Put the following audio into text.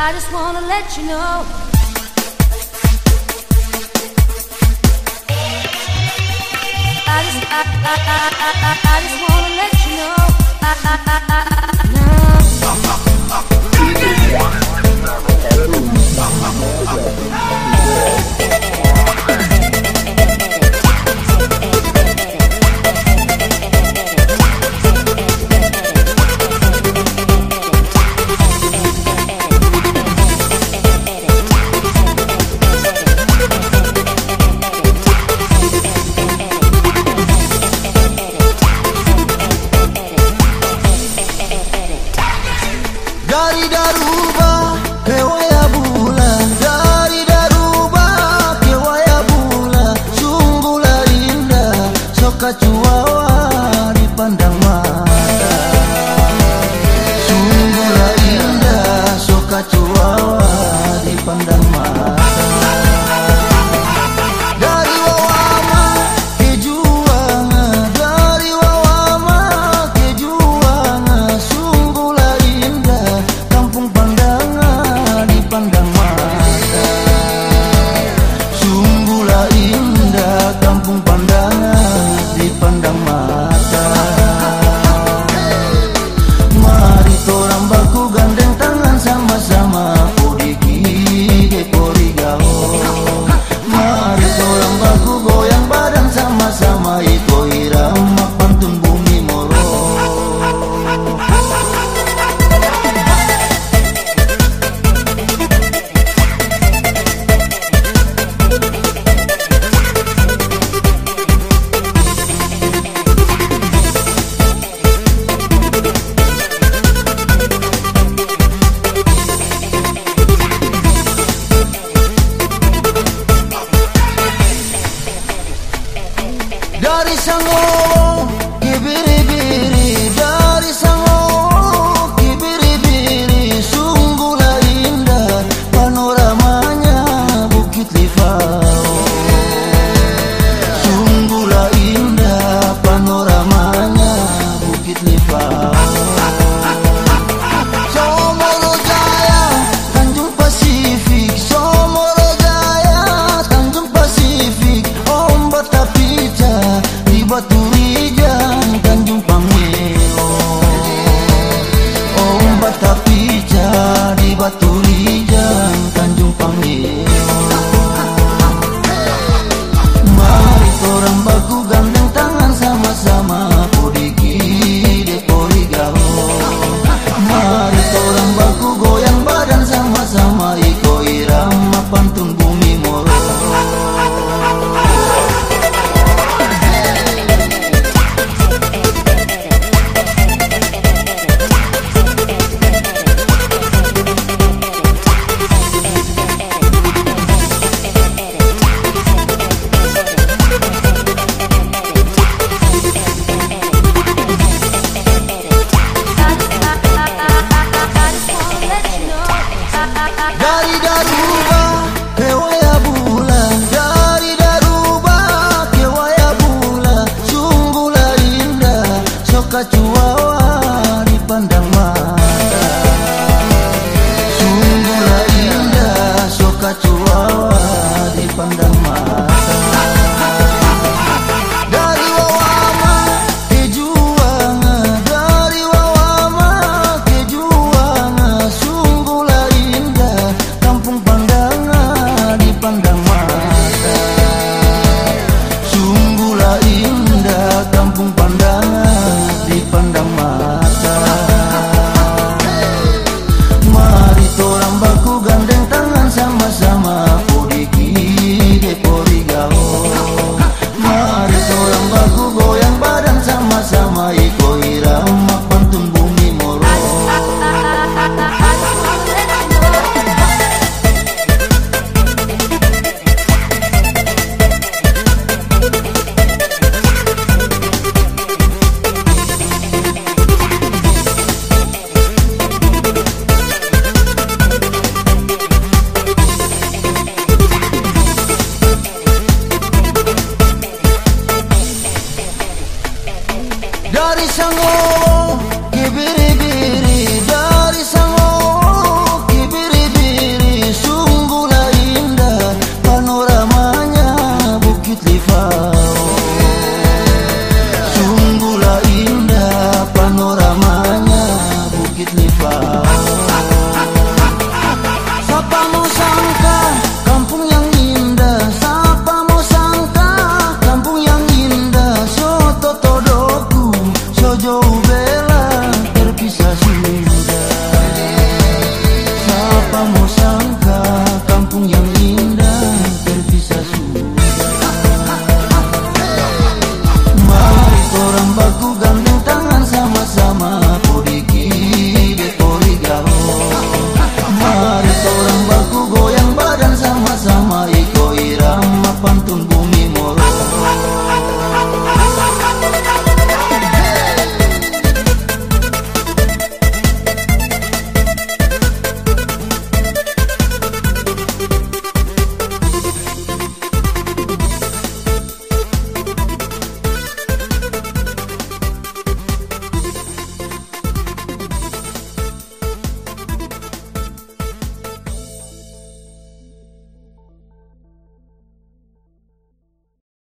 I just wanna let you know. I just, I, I, I, I, I just wanna let you know. I, I, I, I. 努力 pandang